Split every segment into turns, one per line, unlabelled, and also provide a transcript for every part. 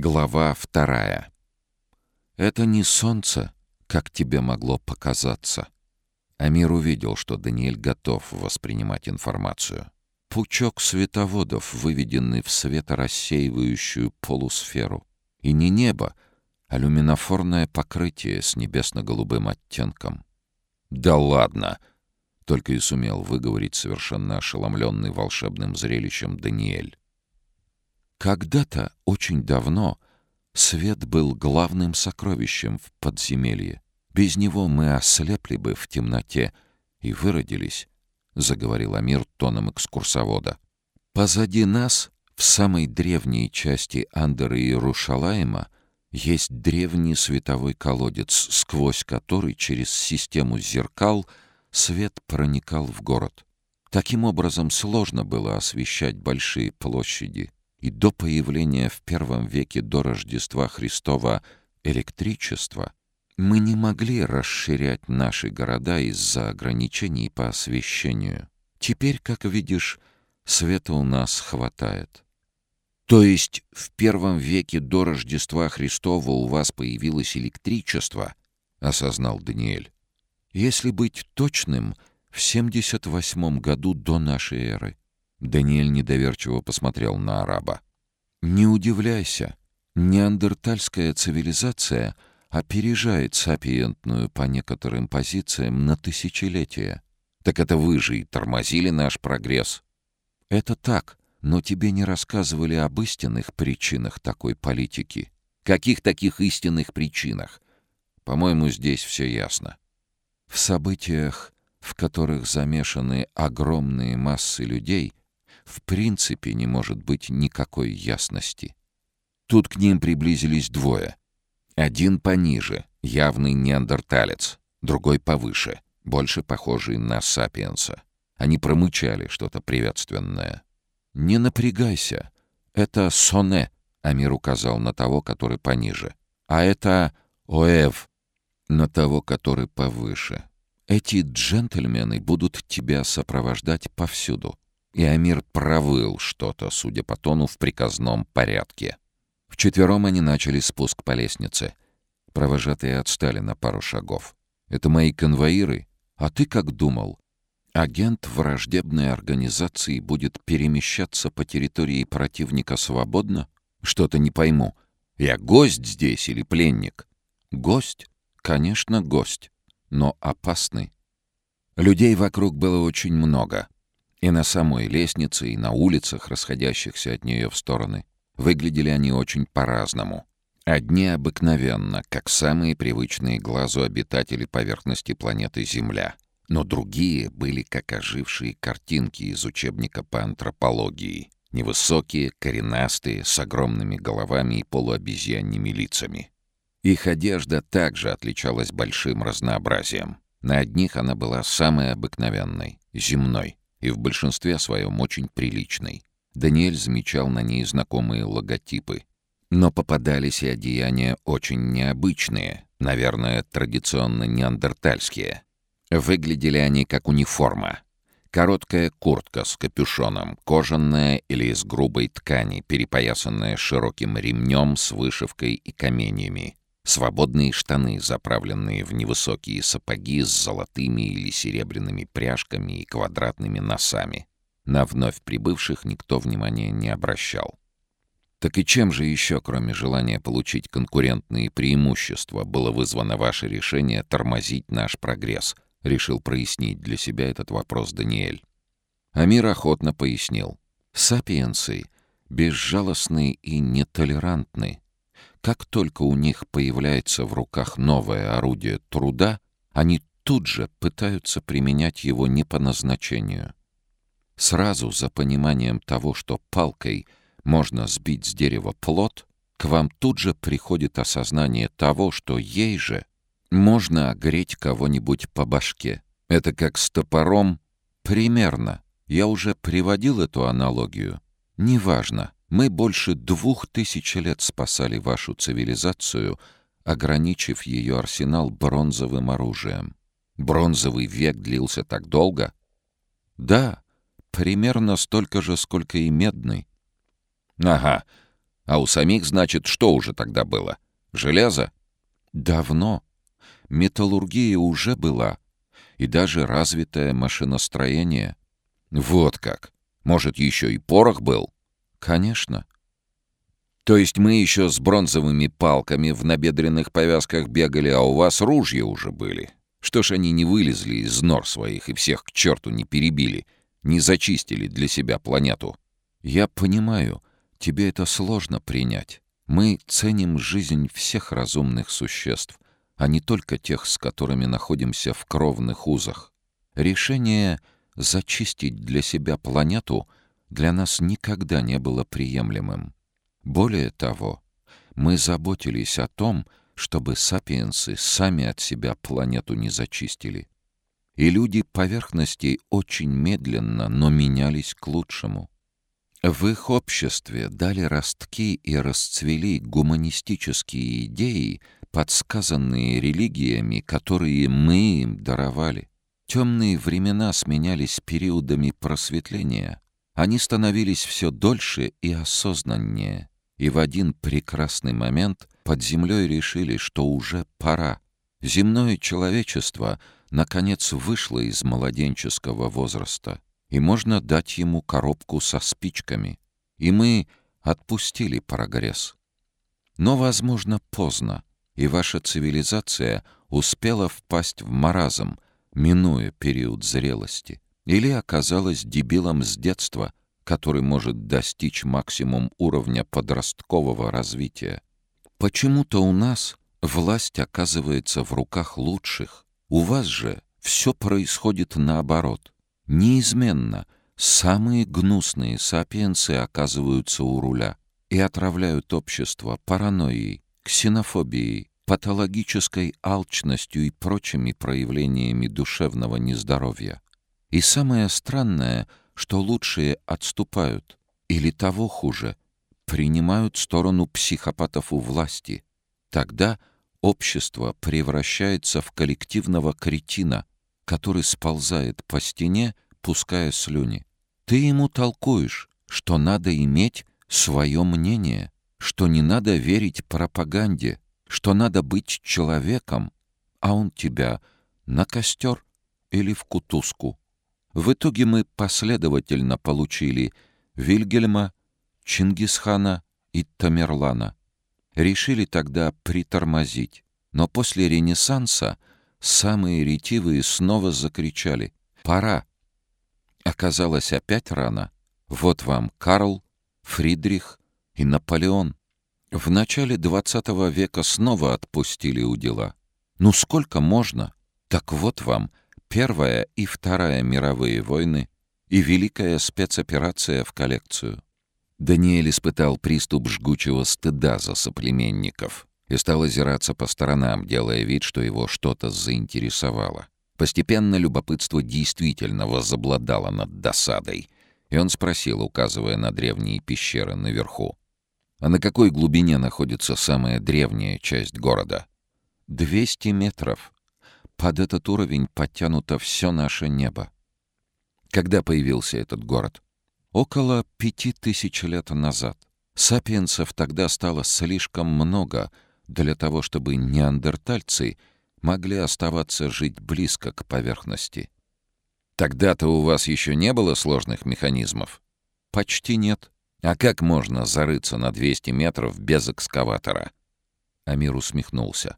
Глава вторая. «Это не солнце, как тебе могло показаться». Амир увидел, что Даниэль готов воспринимать информацию. Пучок световодов, выведенный в светорассеивающую полусферу. И не небо, а люминофорное покрытие с небесно-голубым оттенком. «Да ладно!» — только и сумел выговорить совершенно ошеломленный волшебным зрелищем Даниэль. Когда-то, очень давно, свет был главным сокровищем в подземелье. Без него мы ослепли бы в темноте и выродились, — заговорил Амир тоном экскурсовода. Позади нас, в самой древней части Андера и Рушалаема, есть древний световой колодец, сквозь который через систему зеркал свет проникал в город. Таким образом, сложно было освещать большие площади — и до появления в первом веке до Рождества Христова электричества мы не могли расширять наши города из-за ограничений по освещению. Теперь, как видишь, света у нас хватает. То есть в первом веке до Рождества Христова у вас появилось электричество, осознал Даниэль. Если быть точным, в 78 году до нашей эры. Даниэль недоверчиво посмотрел на араба. «Не удивляйся. Неандертальская цивилизация опережает сапиентную по некоторым позициям на тысячелетия. Так это вы же и тормозили наш прогресс». «Это так, но тебе не рассказывали об истинных причинах такой политики». «Каких таких истинных причинах?» «По-моему, здесь все ясно». В событиях, в которых замешаны огромные массы людей, в принципе не может быть никакой ясности. Тут к ним приблизились двое. Один пониже, явный неандерталец, другой повыше, больше похожий на сапиенса. Они промычали что-то приветственное. «Не напрягайся. Это Соне», — Амир указал на того, который пониже. «А это Оэв, на того, который повыше. Эти джентльмены будут тебя сопровождать повсюду и Амир провыл что-то, судя по тону, в приказном порядке. Вчетвером они начали спуск по лестнице. Провожатые отстали на пару шагов. «Это мои конвоиры? А ты как думал?» Агент враждебной организации будет перемещаться по территории противника свободно? Что-то не пойму. Я гость здесь или пленник? Гость? Конечно, гость. Но опасный. Людей вокруг было очень много. И на самой лестнице, и на улицах, расходящихся от нее в стороны. Выглядели они очень по-разному. Одни обыкновенно, как самые привычные глазу обитатели поверхности планеты Земля. Но другие были как ожившие картинки из учебника по антропологии. Невысокие, коренастые, с огромными головами и полуобезьянными лицами. Их одежда также отличалась большим разнообразием. На одних она была самой обыкновенной, земной и в большинстве своем очень приличной. Даниэль замечал на ней знакомые логотипы. Но попадались и одеяния очень необычные, наверное, традиционно неандертальские. Выглядели они как униформа. Короткая куртка с капюшоном, кожаная или из грубой ткани, перепоясанная широким ремнем с вышивкой и каменьями. Свободные штаны, заправленные в невысокие сапоги с золотыми или серебряными пряжками и квадратными носами. На вновь прибывших никто внимания не обращал. Так и чем же еще, кроме желания получить конкурентные преимущества, было вызвано ваше решение тормозить наш прогресс? Решил прояснить для себя этот вопрос Даниэль. Амир охотно пояснил. Сапиенсы безжалостны и нетолерантны. Как только у них появляется в руках новое орудие труда, они тут же пытаются применять его не по назначению. Сразу за пониманием того, что палкой можно сбить с дерева плод, к вам тут же приходит осознание того, что ей же можно огреть кого-нибудь по башке. Это как с топором. Примерно. Я уже приводил эту аналогию. Неважно. Мы больше двух тысяч лет спасали вашу цивилизацию, ограничив ее арсенал бронзовым оружием. Бронзовый век длился так долго? Да, примерно столько же, сколько и медный. Ага, А у самих, значит, что уже тогда было? Железо?
Давно. Металлургия уже была. И даже развитое машиностроение.
Вот как. Может, еще и порох был?
Конечно.
То есть мы еще с бронзовыми палками в набедренных повязках бегали, а у вас ружья уже были. Что ж они не вылезли из нор своих и всех к черту не перебили, не зачистили для себя планету?
Я понимаю, тебе это сложно принять. Мы ценим жизнь всех разумных существ, а не только тех, с которыми находимся в кровных узах. Решение зачистить для себя планету для нас никогда не было приемлемым. Более того, мы заботились о том, чтобы сапиенсы сами от себя планету не зачистили. И люди поверхностей очень медленно, но менялись к лучшему. В их обществе дали ростки и расцвели гуманистические идеи, подсказанные религиями, которые мы им даровали. Темные времена сменялись периодами просветления. Они становились все дольше и осознаннее. И в один прекрасный момент под землей решили, что уже пора. Земное человечество наконец вышло из младенческого возраста, и можно дать ему коробку со спичками. И мы отпустили прогресс. Но, возможно, поздно, и ваша цивилизация успела впасть в маразм, минуя период зрелости. Или оказалась дебилом с детства, который может достичь максимум уровня подросткового развития. Почему-то у нас власть оказывается в руках лучших. У вас же все происходит наоборот. Неизменно самые гнусные сапиенсы оказываются у руля и отравляют общество паранойей, ксенофобией, патологической алчностью и прочими проявлениями душевного нездоровья. И самое странное, что лучшие отступают, или того хуже, принимают сторону психопатов у власти. Тогда общество превращается в коллективного кретина, который сползает по стене, пуская слюни. Ты ему толкуешь, что надо иметь свое мнение, что не надо верить пропаганде, что надо быть человеком, а он тебя на костер или в кутузку. В итоге мы последовательно получили Вильгельма, Чингисхана и Тамерлана. Решили тогда притормозить, но после Ренессанса самые ретивые снова закричали «Пора!». Оказалось опять рано. Вот вам Карл, Фридрих и Наполеон. В начале XX века снова отпустили у дела. Ну сколько можно? Так вот вам Первая и Вторая мировые войны и Великая спецоперация в коллекцию. Даниэль испытал приступ жгучего стыда за соплеменников и стал озираться по сторонам, делая вид, что его что-то заинтересовало. Постепенно любопытство действительно возобладало над досадой, и он спросил, указывая на древние пещеры наверху. «А на какой глубине находится самая древняя часть города?» «Двести метров», под этот уровень подтянуто все наше небо. Когда появился этот город? Около пяти тысяч лет назад. Сапиенсов тогда стало слишком много для того, чтобы неандертальцы могли оставаться жить близко к поверхности. Тогда-то у вас еще не было сложных механизмов? Почти нет. А как можно зарыться на 200 метров без экскаватора? Амир усмехнулся.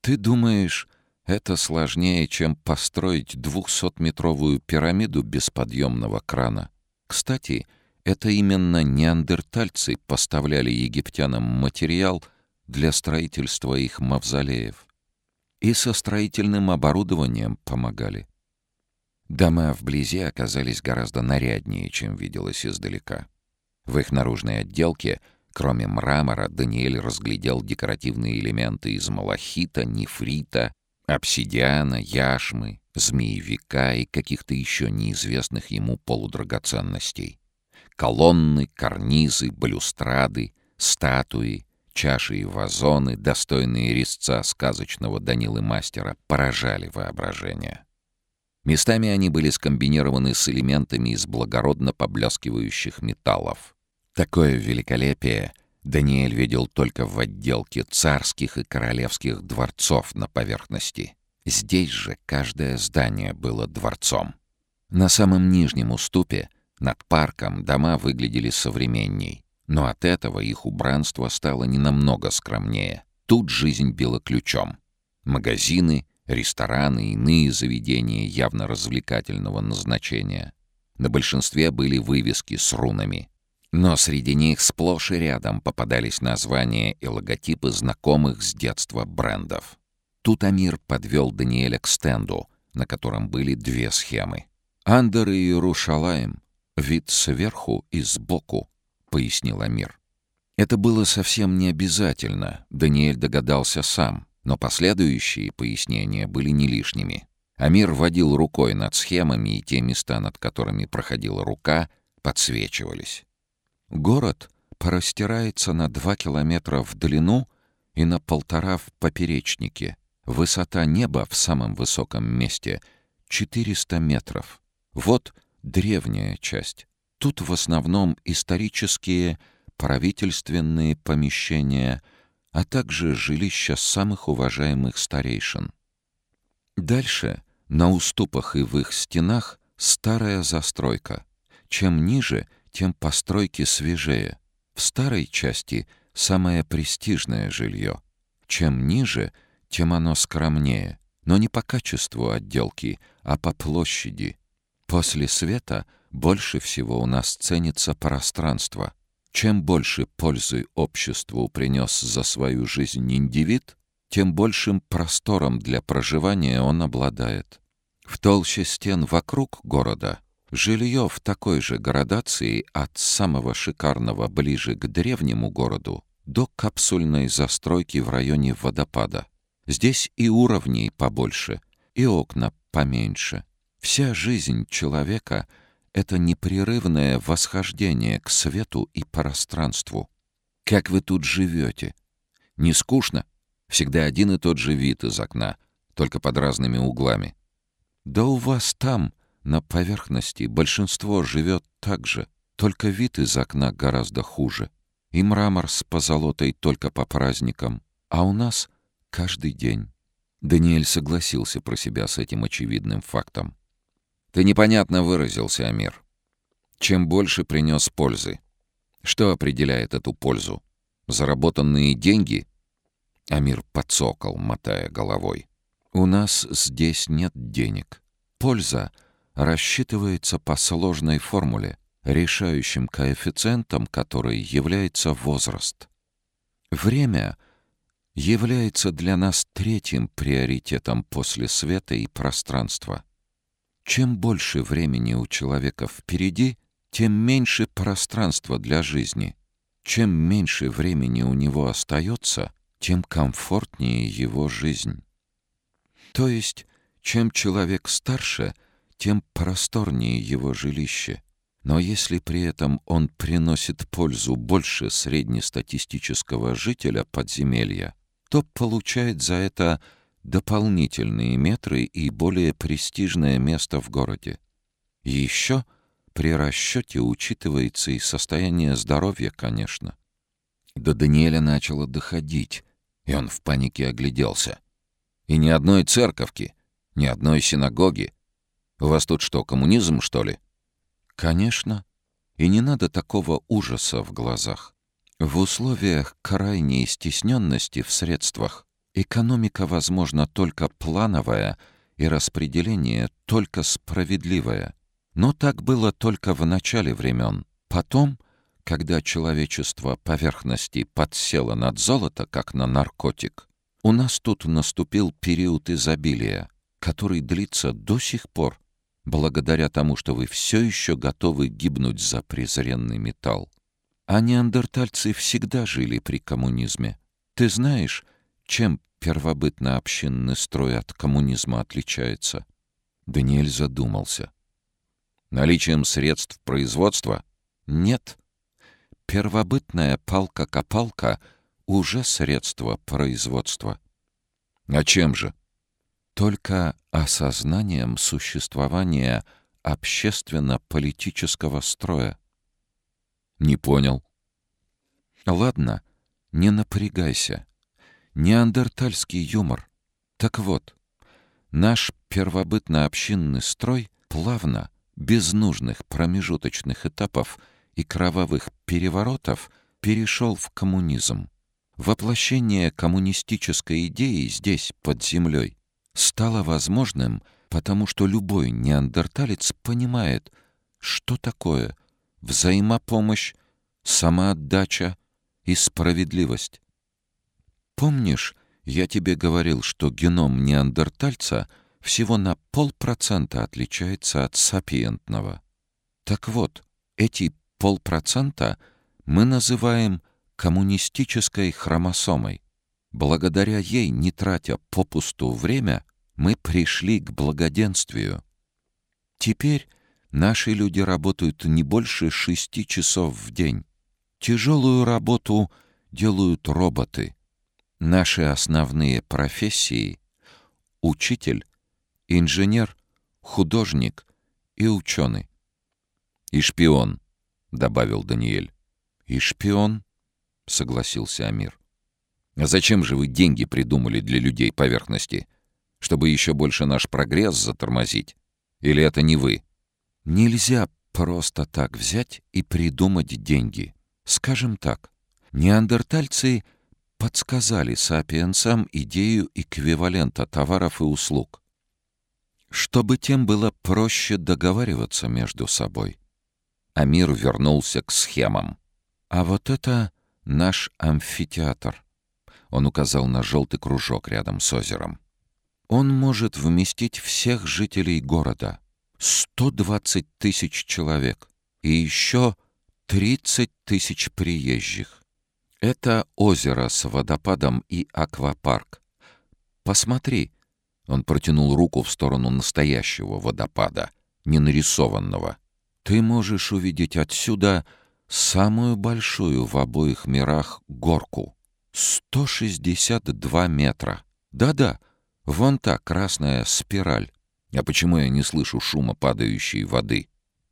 Ты думаешь, это сложнее, чем построить двухсотметровую пирамиду без подъемного крана. Кстати, это именно неандертальцы поставляли египтянам материал для строительства их мавзолеев. И со строительным оборудованием помогали. Дома вблизи оказались гораздо наряднее, чем виделось издалека. В их наружной отделке, кроме мрамора, Даниэль разглядел декоративные элементы из малахита, нефрита обсидиана, яшмы, змеевика и каких-то еще неизвестных ему полудрагоценностей. Колонны, карнизы, балюстрады, статуи, чаши и вазоны, достойные резца сказочного Данилы Мастера, поражали воображение. Местами они были скомбинированы с элементами из благородно поблескивающих металлов. Такое великолепие
Даниэль видел только в отделке царских и королевских дворцов на поверхности. Здесь же каждое здание было дворцом. На самом нижнем уступе, над парком, дома выглядели современней. Но от этого их убранство стало не намного скромнее. Тут жизнь била ключом. Магазины, рестораны, иные заведения явно развлекательного назначения. На большинстве были вывески с рунами. Но среди них сплошь и рядом попадались названия и логотипы знакомых с детства брендов. Тут Амир подвел Даниэля к стенду, на котором были две схемы. «Андер и Иерушалаем. Вид сверху и сбоку», — пояснил Амир. Это было совсем не обязательно, Даниэль догадался сам, но последующие пояснения были не лишними. Амир водил рукой над схемами, и те места, над которыми проходила рука, подсвечивались. Город простирается на два километра в длину и на полтора в поперечнике. Высота неба в самом высоком месте — 400 метров. Вот древняя часть. Тут в основном исторические правительственные помещения, а также жилища самых уважаемых старейшин. Дальше, на уступах и в их стенах, старая застройка. Чем ниже, тем постройки свежее. В старой части самое престижное жилье. Чем ниже, тем оно скромнее, но не по качеству отделки, а по площади. После света больше всего у нас ценится пространство. Чем больше пользы обществу принес за свою жизнь индивид, тем большим простором для проживания он обладает. В толще стен вокруг города жилье в такой же градации от самого шикарного ближе к древнему городу до капсульной застройки в районе водопада. Здесь и уровней побольше, и окна поменьше. Вся жизнь человека — это непрерывное восхождение к свету и пространству. Как вы тут живете? Не скучно? Всегда один и тот же вид из окна, только под разными углами. Да у вас там, на поверхности, большинство живет так же, только вид из окна гораздо хуже. И мрамор с позолотой только по праздникам, а у нас — Каждый день. Даниэль согласился про себя с этим очевидным фактом. «Ты непонятно выразился, Амир. Чем больше принес пользы? Что определяет эту пользу? Заработанные деньги?» Амир подсокол, мотая головой. «У нас здесь нет денег. Польза рассчитывается по сложной формуле, решающим коэффициентом которой является возраст. Время — является для нас третьим приоритетом после света и пространства. Чем больше времени у человека впереди, тем меньше пространства для жизни. Чем меньше времени у него остается, тем комфортнее его жизнь. То есть, чем человек старше, тем просторнее его жилище. Но если при этом он приносит пользу больше среднестатистического жителя подземелья, то получает за это дополнительные метры и более престижное место в городе. Еще при расчете учитывается и состояние здоровья, конечно. До Даниэля начало доходить, и он в панике огляделся. И ни одной церковки, ни одной синагоги. У вас тут что, коммунизм, что ли? Конечно. И не надо такого ужаса в глазах. В условиях крайней стесненности в средствах экономика возможна только плановая и распределение только справедливое. Но так было только в начале времен. Потом, когда человечество поверхности подсело над золото, как на наркотик, у нас тут наступил период изобилия, который длится до сих пор, благодаря тому, что вы все еще готовы гибнуть за презренный металл. А неандертальцы всегда жили при коммунизме. Ты знаешь, чем первобытно-общинный строй от коммунизма отличается?» Даниэль задумался. «Наличием средств производства?» «Нет. Первобытная палка-копалка уже средство производства». «А чем же?» «Только осознанием существования общественно-политического строя.
Не понял. Ладно, не напрягайся. Неандертальский юмор. Так вот, наш первобытно-общинный строй плавно, без нужных промежуточных этапов и кровавых переворотов, перешел в коммунизм. Воплощение коммунистической идеи здесь, под землей, стало возможным, потому что любой неандерталец понимает, что такое взаимопомощь, самоотдача и справедливость. Помнишь, я тебе говорил, что геном неандертальца всего на полпроцента отличается от сапиентного? Так вот, эти полпроцента мы называем коммунистической хромосомой. Благодаря ей, не тратя попусту время, мы пришли к благоденствию. Теперь наши люди работают не больше шести часов в день. Тяжелую работу делают роботы. Наши основные профессии — учитель, инженер, художник и ученый. «И шпион», — добавил Даниэль. «И шпион», — согласился Амир. «А зачем же вы деньги придумали для людей поверхности? Чтобы еще больше наш прогресс затормозить? Или это не вы?» «Нельзя просто так взять и придумать деньги», Скажем так, неандертальцы подсказали сапиенсам идею эквивалента товаров и услуг, чтобы тем было проще договариваться между собой. Амир вернулся к схемам. А вот это наш амфитеатр. Он указал на желтый кружок рядом с озером. Он может вместить всех жителей города. 120 тысяч человек. И еще 30 тысяч приезжих. Это озеро с водопадом и аквапарк. Посмотри. Он протянул руку в сторону настоящего водопада, не нарисованного. Ты можешь увидеть отсюда самую большую в обоих мирах горку. 162 метра. Да-да, вон та красная спираль. А почему я не слышу шума падающей воды?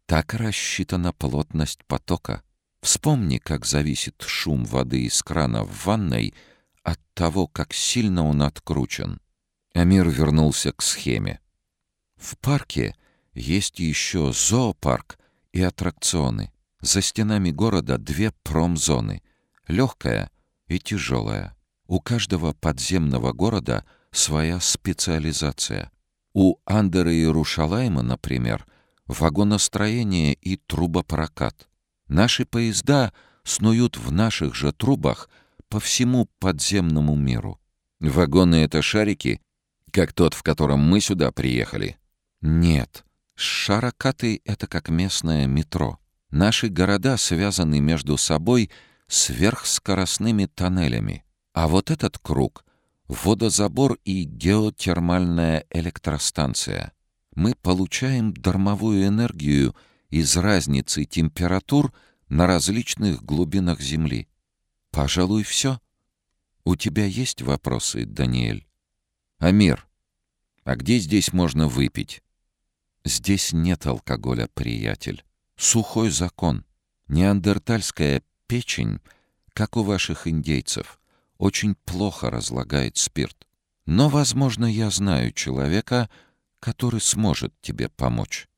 Так рассчитана плотность потока. Вспомни, как зависит шум воды из крана в ванной от того, как сильно он откручен. Амир вернулся к схеме. В парке есть еще зоопарк и аттракционы. За стенами города две промзоны — легкая и тяжелая. У каждого подземного города своя специализация. У Андера и Рушалайма, например — вагоностроение и трубопрокат. Наши поезда снуют в наших же трубах по всему подземному миру. Вагоны — это шарики, как тот, в котором мы сюда приехали? Нет. Шарокаты — это как местное метро. Наши города связаны между собой сверхскоростными тоннелями. А вот этот круг — водозабор и геотермальная электростанция — мы получаем дармовую энергию из разницы температур на различных глубинах Земли. Пожалуй, все. У тебя есть вопросы, Даниэль? Амир, а где здесь можно выпить? Здесь нет алкоголя, приятель. Сухой закон. Неандертальская печень, как у ваших индейцев, очень плохо разлагает спирт. Но, возможно, я знаю человека, который сможет тебе помочь.